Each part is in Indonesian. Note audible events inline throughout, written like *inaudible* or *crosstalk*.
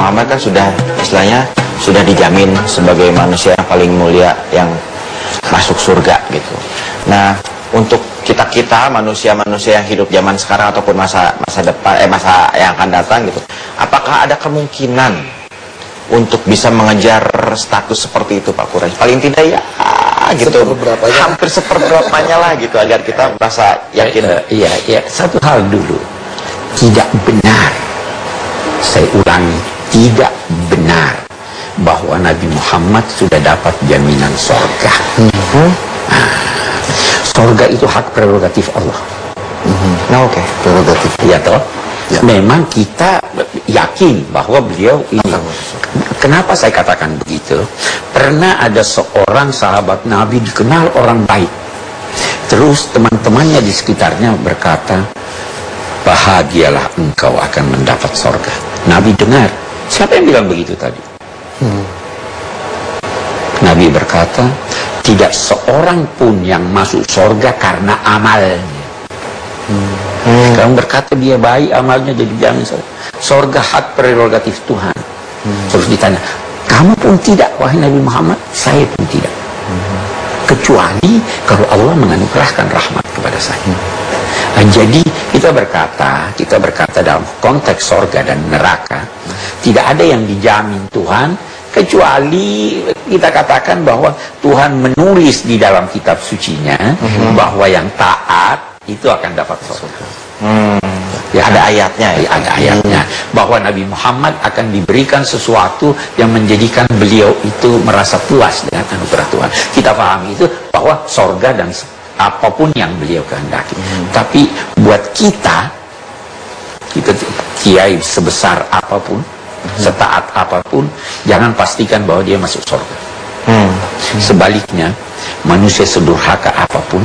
Muhammad kan sudah istilahnya sudah dijamin sebagai manusia yang paling mulia yang masuk surga gitu. Nah, untuk kita-kita manusia-manusia yang hidup zaman sekarang ataupun masa masa depan eh masa yang akan datang gitu. Apakah ada kemungkinan untuk bisa mengejar status seperti itu Pak Quraisy? Paling tidak ya gitu. Seperberapanya. Hampir seperberapanya lah gitu agar kita merasa yakin. Eh, Iya, iya. Satu hal dulu. Tidak benar. Saya ulangi, tidak benar bahwa Nabi Muhammad sudah dapat jaminan sorga. Ah, sorga itu hak prerogatif Allah. Nah, oke. Prerogatif. Ya toh? Ya. Memang kita yakin bahwa beliau ini. Kenapa saya katakan begitu? Pernah ada seorang sahabat Nabi dikenal orang baik. Terus teman-temannya di sekitarnya berkata, bahagialah engkau akan mendapat sorga. Nabi dengar. Siapa yang bilang begitu tadi? Nabi berkata, tidak seorang pun yang masuk sorga karena amalnya. Kamu berkata dia baik amalnya jadi jamin sorga. Sorga hak prerogatif Tuhan. Terus ditanya, kamu pun tidak wahai Nabi Muhammad, saya pun tidak. Kecuali kalau Allah menganugerahkan rahmat kepada saya. Nah, jadi kita berkata, kita berkata dalam konteks sorga dan neraka, tidak ada yang dijamin Tuhan kecuali kita katakan bahwa Tuhan menulis di dalam kitab sucinya bahwa yang taat itu akan dapat surga. Ya, ada ayatnya ya. Ada ayatnya bahwa Nabi Muhammad akan diberikan sesuatu yang menjadikan beliau itu merasa puas dengan anugerah Tuhan. Kita pahami itu bahwa sorga dan apa pun yang beliau kehendaki. Tapi buat kita, kita kiai sebesar apa pun, setaat apa pun, jangan pastikan bahwa dia masuk sorga. Hmm. Sebaliknya, manusia sedurhaka apa pun,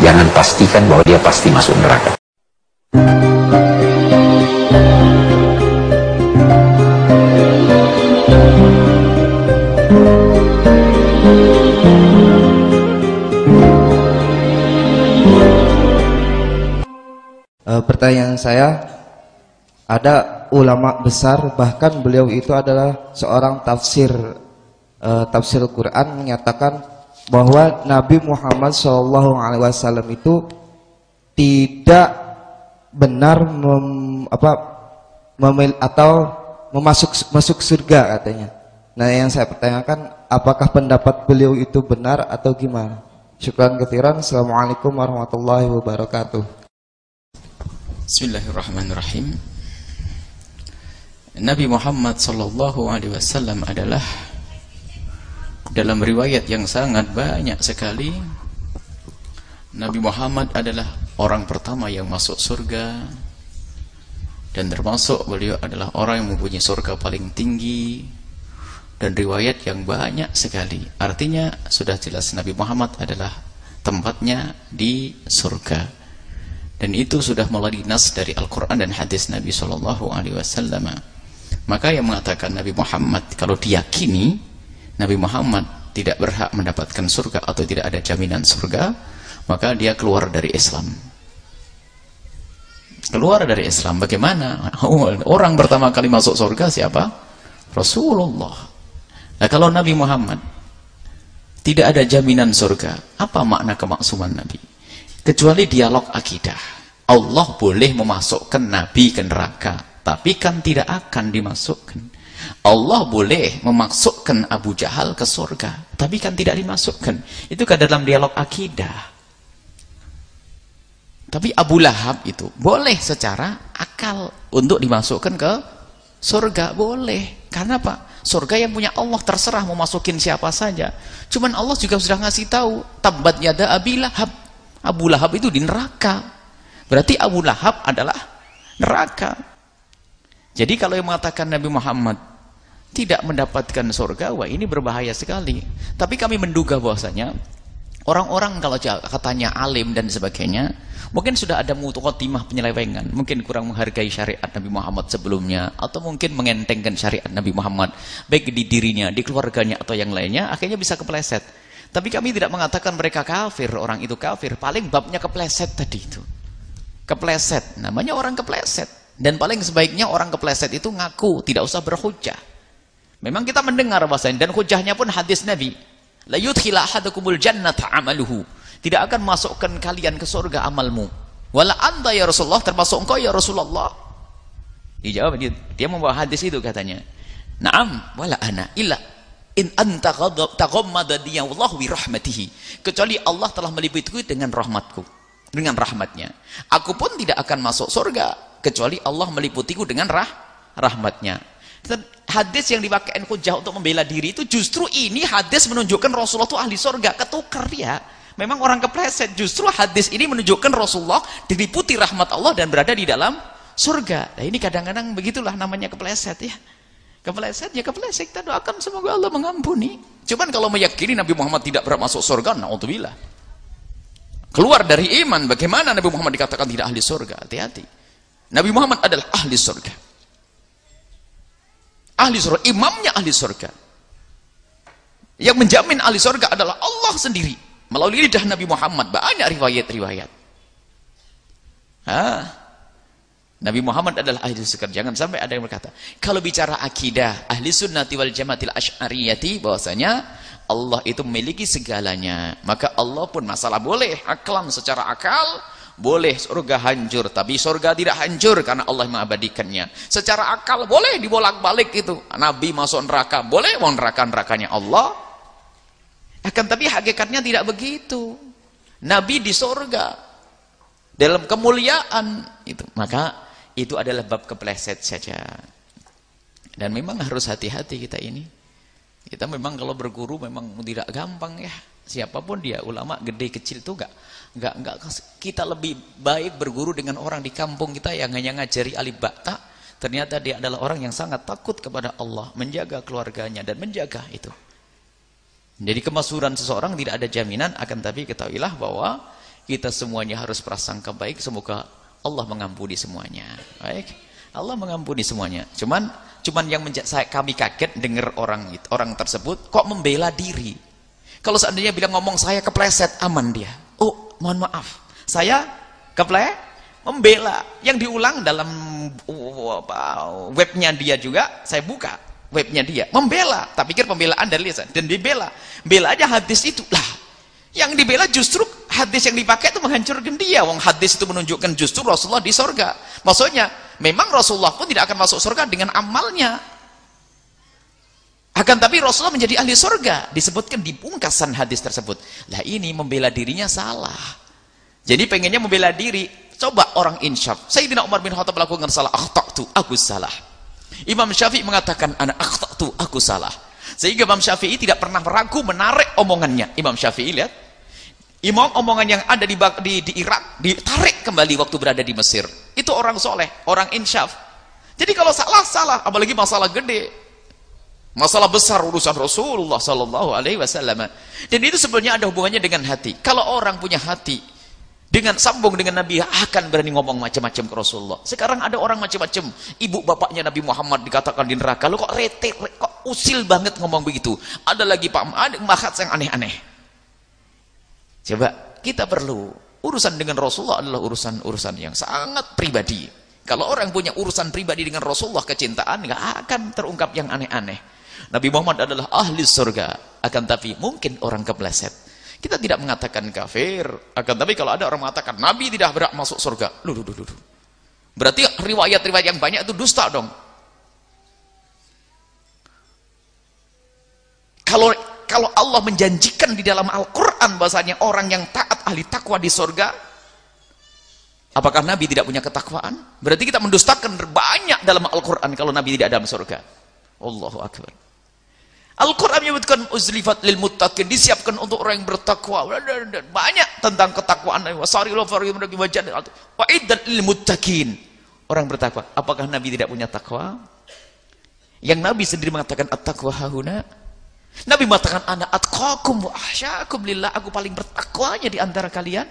jangan pastikan bahwa dia pasti masuk neraka. Eh, pertanyaan saya, ada ulama besar bahkan beliau itu adalah seorang tafsir eh, tafsir Quran menyatakan bahwa Nabi Muhammad SAW itu tidak benar mem, apa memil, atau memasuk masuk surga katanya. Nah yang saya pertanyakan apakah pendapat beliau itu benar atau gimana? Syukran ketiran. Assalamualaikum warahmatullahi wabarakatuh. Bismillahirrahmanirrahim. Nabi Muhammad sallallahu alaihi wasallam adalah dalam riwayat yang sangat banyak sekali Nabi Muhammad adalah orang pertama yang masuk surga dan termasuk beliau adalah orang yang mempunyai surga paling tinggi dan riwayat yang banyak sekali artinya sudah jelas Nabi Muhammad adalah tempatnya di surga dan itu sudah melalui nas dari Al-Quran dan hadis Nabi Shallallahu Alaihi Wasallam. Maka yang mengatakan Nabi Muhammad kalau diyakini Nabi Muhammad tidak berhak mendapatkan surga atau tidak ada jaminan surga, maka dia keluar dari Islam. Keluar dari Islam. Bagaimana? *laughs* Orang pertama kali masuk surga siapa? Rasulullah. Nah kalau Nabi Muhammad tidak ada jaminan surga, apa makna kemaksuman Nabi? Kecuali dialog akidah. Allah boleh memasukkan Nabi ke neraka, tapi kan tidak akan dimasukkan. Allah boleh memasukkan Abu Jahal ke surga, tapi kan tidak dimasukkan. Itu kan dalam dialog akidah. Tapi Abu Lahab itu boleh secara akal untuk dimasukkan ke surga, boleh. Karena apa? Surga yang punya Allah terserah mau masukin siapa saja. Cuman Allah juga sudah ngasih tahu, tabat yada Abi Lahab. Abu Lahab itu di neraka. Berarti Abu Lahab adalah neraka. Jadi kalau yang mengatakan Nabi Muhammad tidak mendapatkan surga, wah ini berbahaya sekali. Tapi kami menduga bahwasanya orang-orang kalau katanya alim dan sebagainya, mungkin sudah ada mutukotimah penyelewengan, mungkin kurang menghargai syariat Nabi Muhammad sebelumnya, atau mungkin mengentengkan syariat Nabi Muhammad, baik di dirinya, di keluarganya, atau yang lainnya, akhirnya bisa kepleset. Tapi kami tidak mengatakan mereka kafir, orang itu kafir. Paling babnya kepleset tadi itu. Kepleset, namanya orang kepleset. Dan paling sebaiknya orang kepleset itu ngaku, tidak usah berhujah. Memang kita mendengar bahasanya dan hujahnya pun hadis Nabi. La yudkhila jannata amaluhu. Tidak akan masukkan kalian ke surga amalmu. Wala anta ya Rasulullah termasuk engkau ya Rasulullah. Dijawab dia, dia membawa hadis itu katanya. Naam wala ana illa in anta taghammada Allah bi rahmatihi. Kecuali Allah telah meliputiku dengan rahmatku, dengan rahmatnya. Aku pun tidak akan masuk surga kecuali Allah meliputiku dengan rah rahmatnya. Hadis yang dipakai hujah untuk membela diri itu justru ini hadis menunjukkan Rasulullah itu ahli surga. Ketukar ya. Memang orang kepleset. Justru hadis ini menunjukkan Rasulullah diliputi rahmat Allah dan berada di dalam surga. Nah ini kadang-kadang begitulah namanya kepleset ya. Kepleset ya kepleset. Kita doakan semoga Allah mengampuni. Cuman kalau meyakini Nabi Muhammad tidak pernah masuk surga, na'udzubillah. Keluar dari iman, bagaimana Nabi Muhammad dikatakan tidak ahli surga? Hati-hati. Nabi Muhammad adalah ahli surga. Ahli surga, imamnya ahli surga. Yang menjamin ahli surga adalah Allah sendiri. Melalui lidah Nabi Muhammad. Banyak riwayat-riwayat. Nabi Muhammad adalah ahli surga. Jangan sampai ada yang berkata. Kalau bicara akidah, ahli sunnati wal jamatil ash'ariyati, bahwasanya Allah itu memiliki segalanya. Maka Allah pun masalah boleh aklam secara akal boleh surga hancur, tapi surga tidak hancur karena Allah mengabadikannya. Secara akal boleh dibolak-balik itu. Nabi masuk neraka, boleh mau neraka-nerakanya Allah. Akan tapi hakikatnya tidak begitu. Nabi di surga dalam kemuliaan itu. Maka itu adalah bab kepleset saja. Dan memang harus hati-hati kita ini. Kita memang kalau berguru memang tidak gampang ya. Siapa pun dia, ulama gede kecil itu enggak Enggak, enggak kita lebih baik berguru dengan orang di kampung kita yang hanya ngajari alif bakta. Ternyata dia adalah orang yang sangat takut kepada Allah, menjaga keluarganya dan menjaga itu. Jadi kemasuran seseorang tidak ada jaminan akan tapi ketahuilah bahwa kita semuanya harus prasangka baik semoga Allah mengampuni semuanya. Baik. Allah mengampuni semuanya. Cuman cuman yang saya kami kaget dengar orang orang tersebut kok membela diri. Kalau seandainya bilang ngomong saya kepleset aman dia. Oh, mohon maaf. Saya keple membela. Yang diulang dalam webnya dia juga saya buka webnya dia. Membela. Tak pikir pembelaan dari lisan. Dan dibela. Bela aja hadis itu. Lah yang dibela justru hadis yang dipakai itu menghancurkan dia. Wong hadis itu menunjukkan justru Rasulullah di sorga. Maksudnya memang Rasulullah pun tidak akan masuk surga dengan amalnya akan tapi Rasulullah menjadi ahli surga. Disebutkan di pungkasan hadis tersebut. Lah ini membela dirinya salah. Jadi pengennya membela diri. Coba orang insyaf. Sayyidina Umar bin Khattab melakukan salah. Akhtaktu, aku salah. Imam Syafi'i mengatakan, anak akhtaktu, aku salah. Sehingga Imam Syafi'i tidak pernah ragu menarik omongannya. Imam Syafi'i lihat. Imam omongan yang ada di, di, di Irak ditarik kembali waktu berada di Mesir. Itu orang soleh, orang insyaf. Jadi kalau salah, salah. Apalagi masalah gede Masalah besar urusan Rasulullah sallallahu alaihi wasallam. Dan itu sebenarnya ada hubungannya dengan hati. Kalau orang punya hati dengan sambung dengan Nabi akan berani ngomong macam-macam ke Rasulullah. Sekarang ada orang macam-macam. Ibu bapaknya Nabi Muhammad dikatakan di neraka. Lu kok rete, kok usil banget ngomong begitu. Ada lagi Pak ada mahat yang aneh-aneh. Coba kita perlu urusan dengan Rasulullah adalah urusan-urusan yang sangat pribadi. Kalau orang punya urusan pribadi dengan Rasulullah kecintaan nggak akan terungkap yang aneh-aneh. Nabi Muhammad adalah ahli surga. Akan tapi mungkin orang kepleset. Kita tidak mengatakan kafir. Akan tapi kalau ada orang mengatakan Nabi tidak berhak masuk surga. Luh, luh, luh, luh. Berarti riwayat-riwayat yang banyak itu dusta dong. Kalau kalau Allah menjanjikan di dalam Al-Quran bahasanya orang yang taat ahli takwa di surga, apakah Nabi tidak punya ketakwaan? Berarti kita mendustakan banyak dalam Al-Quran kalau Nabi tidak dalam surga. Allahu Akbar. Al-Quran menyebutkan uzlifat lil muttaqin disiapkan untuk orang yang bertakwa. Banyak tentang ketakwaan. Wasarilu fariyum wajah wa iddat lil muttaqin. Orang bertakwa. Apakah Nabi tidak punya takwa? Yang Nabi sendiri mengatakan at-taqwa hahuna Nabi mengatakan ana atqakum wa ahsyakum lillah aku paling bertakwanya di antara kalian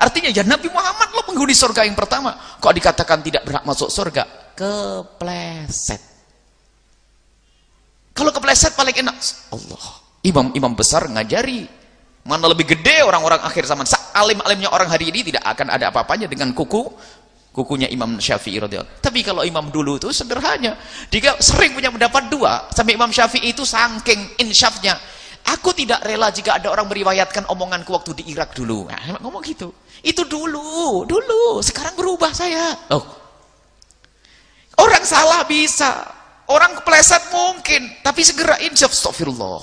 artinya ya Nabi Muhammad lo penghuni surga yang pertama kok dikatakan tidak berhak masuk surga kepleset kalau kepleset paling enak. Allah. Imam-imam besar ngajari. Mana lebih gede orang-orang akhir zaman. Alim-alimnya orang hari ini tidak akan ada apa-apanya dengan kuku kukunya Imam Syafi'i radhiyallahu. Tapi kalau imam dulu itu sederhana. Dia sering punya pendapat dua. Sampai Imam Syafi'i itu saking insyafnya. Aku tidak rela jika ada orang meriwayatkan omonganku waktu di Irak dulu. Nah, ngomong gitu. Itu dulu, dulu. Sekarang berubah saya. Oh. Orang salah bisa. Orang kepleset mungkin. Tapi segera insyaf. Astagfirullah.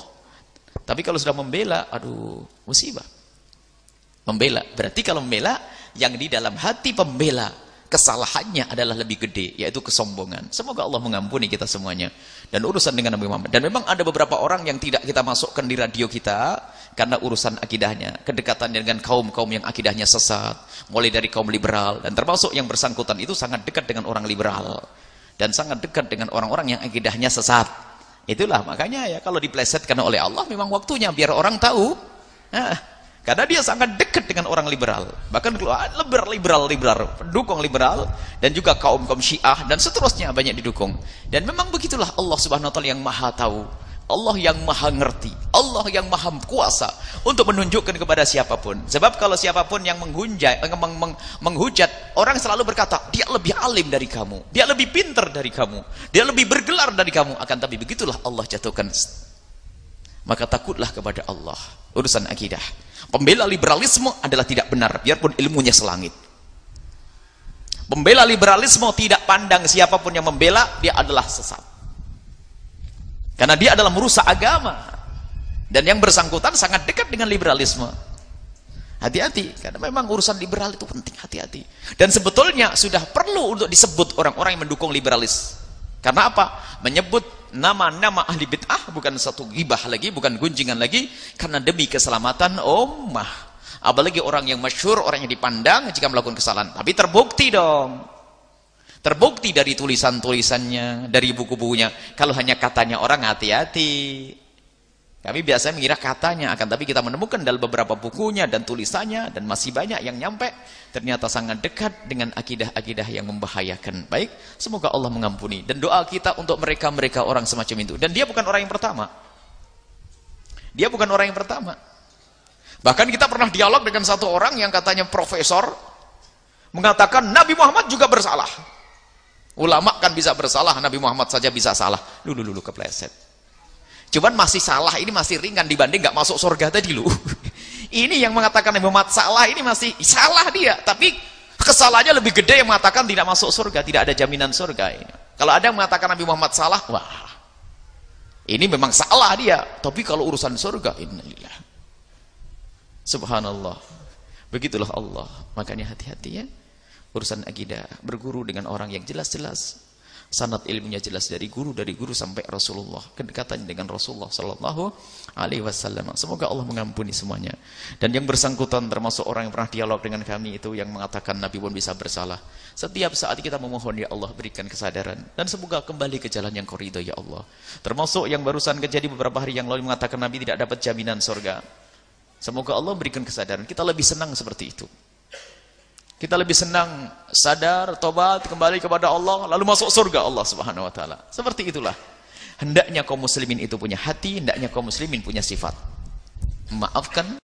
Tapi kalau sudah membela, aduh, musibah. Membela. Berarti kalau membela, yang di dalam hati pembela kesalahannya adalah lebih gede yaitu kesombongan. Semoga Allah mengampuni kita semuanya. Dan urusan dengan Nabi Muhammad. Dan memang ada beberapa orang yang tidak kita masukkan di radio kita karena urusan akidahnya. Kedekatan dengan kaum-kaum yang akidahnya sesat. Mulai dari kaum liberal. Dan termasuk yang bersangkutan itu sangat dekat dengan orang liberal. Dan sangat dekat dengan orang-orang yang akidahnya sesat. Itulah makanya ya kalau diplesetkan oleh Allah memang waktunya biar orang tahu. Nah, karena dia sangat dekat dengan orang liberal. Bahkan liberal, liberal, liberal, pendukung liberal dan juga kaum kaum Syiah dan seterusnya banyak didukung. Dan memang begitulah Allah Subhanahu wa taala yang Maha tahu. Allah yang maha ngerti, Allah yang maha kuasa untuk menunjukkan kepada siapa pun. Sebab kalau siapa pun yang menghujat, meng, meng, menghujat, orang selalu berkata, dia lebih alim dari kamu, dia lebih pintar dari kamu, dia lebih bergelar dari kamu. Akan tapi begitulah Allah jatuhkan. Maka takutlah kepada Allah. Urusan akidah. Pembela liberalisme adalah tidak benar, biarpun ilmunya selangit. Pembela liberalisme tidak pandang siapa pun yang membela, dia adalah sesat. Karena dia adalah merusak agama. Dan yang bersangkutan sangat dekat dengan liberalisme. Hati-hati, karena memang urusan liberal itu penting, hati-hati. Dan sebetulnya sudah perlu untuk disebut orang-orang yang mendukung liberalis. Karena apa? Menyebut nama-nama ahli bid'ah bukan satu gibah lagi, bukan gunjingan lagi karena demi keselamatan ummah. Apalagi orang yang masyur, orang yang dipandang jika melakukan kesalahan. Tapi terbukti dong. Terbukti dari tulisan-tulisannya, dari buku-bukunya. Kalau hanya katanya orang hati-hati. Kami biasanya mengira katanya, akan tapi kita menemukan dalam beberapa bukunya dan tulisannya dan masih banyak yang nyampe ternyata sangat dekat dengan akidah-akidah yang membahayakan. Baik, semoga Allah mengampuni dan doa kita untuk mereka-mereka orang semacam itu. Dan dia bukan orang yang pertama. Dia bukan orang yang pertama. Bahkan kita pernah dialog dengan satu orang yang katanya profesor mengatakan Nabi Muhammad juga bersalah. Ulama kan bisa bersalah, Nabi Muhammad saja bisa salah. Lulu lulu kepleset. Cuman masih salah, ini masih ringan dibanding nggak masuk surga tadi lu. *laughs* ini yang mengatakan Muhammad salah, ini masih salah dia. Tapi kesalahannya lebih gede yang mengatakan tidak masuk surga, tidak ada jaminan surga. Kalau ada yang mengatakan Nabi Muhammad salah, wah, ini memang salah dia. Tapi kalau urusan surga, innalillah. Subhanallah. Begitulah Allah. Makanya hati-hati ya. Urusan akidah. Berguru dengan orang yang jelas-jelas sanad ilmunya jelas dari guru dari guru sampai Rasulullah. Kedekatan dengan Rasulullah Sallallahu Alaihi Wasallam. Semoga Allah mengampuni semuanya. Dan yang bersangkutan termasuk orang yang pernah dialog dengan kami itu yang mengatakan Nabi pun bisa bersalah. Setiap saat kita memohon ya Allah berikan kesadaran. Dan semoga kembali ke jalan yang koridor ya Allah. Termasuk yang barusan kejadi beberapa hari yang lalu mengatakan Nabi tidak dapat jaminan surga. Semoga Allah berikan kesadaran. Kita lebih senang seperti itu kita lebih senang sadar, tobat, kembali kepada Allah, lalu masuk surga Allah Subhanahu wa taala. Seperti itulah. Hendaknya kaum muslimin itu punya hati, hendaknya kaum muslimin punya sifat. Maafkan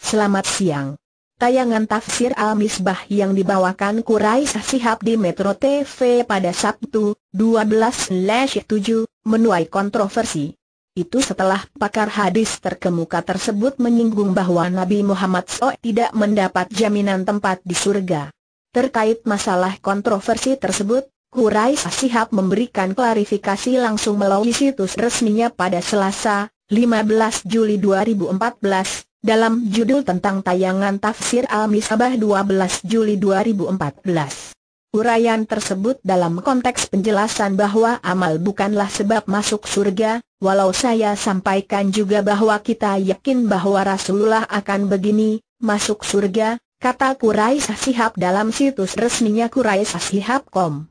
Selamat siang. Tayangan tafsir Al-Misbah yang dibawakan Quraisy Sihab di Metro TV pada Sabtu, 12/7, menuai kontroversi. Itu setelah pakar hadis terkemuka tersebut menyinggung bahwa Nabi Muhammad SAW tidak mendapat jaminan tempat di surga. Terkait masalah kontroversi tersebut, Quraisy Ashihab memberikan klarifikasi langsung melalui situs resminya pada Selasa, 15 Juli 2014, dalam judul tentang tayangan tafsir Al-Misbah 12 Juli 2014. Uraian tersebut dalam konteks penjelasan bahwa amal bukanlah sebab masuk surga, walau saya sampaikan juga bahwa kita yakin bahwa Rasulullah akan begini, masuk surga, kata Quraisy Sihab dalam situs resminya Quraisy Sihab.com.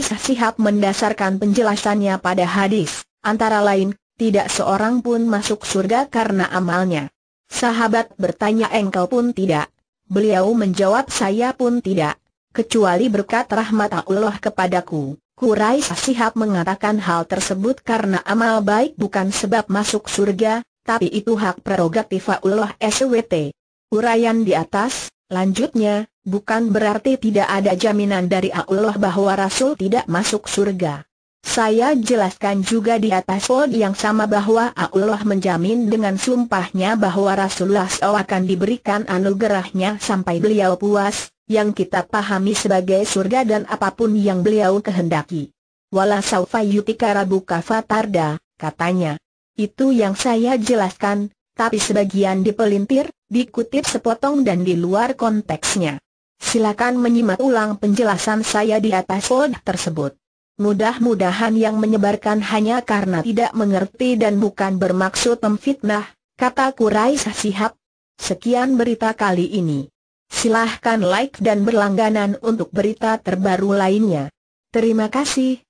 Sihab mendasarkan penjelasannya pada hadis, antara lain, tidak seorang pun masuk surga karena amalnya. Sahabat bertanya engkau pun tidak. Beliau menjawab saya pun tidak kecuali berkat rahmat Allah kepadaku. Quraisy Sihab mengatakan hal tersebut karena amal baik bukan sebab masuk surga, tapi itu hak prerogatif Allah SWT. Uraian di atas, lanjutnya, bukan berarti tidak ada jaminan dari Allah bahwa Rasul tidak masuk surga. Saya jelaskan juga di atas pod yang sama bahwa Allah menjamin dengan sumpahnya bahwa Rasulullah SAW akan diberikan anugerahnya sampai beliau puas, yang kita pahami sebagai surga dan apa pun yang beliau kehendaki. Wala saufa yutika rabuka fatarda, katanya. Itu yang saya jelaskan, tapi sebagian dipelintir, dikutip sepotong dan di luar konteksnya. Silakan menyimak ulang penjelasan saya di atas pod tersebut. Mudah-mudahan yang menyebarkan hanya karena tidak mengerti dan bukan bermaksud memfitnah, kata Quraisy Sihab. Sekian berita kali ini. Silahkan like dan berlangganan untuk berita terbaru lainnya. Terima kasih.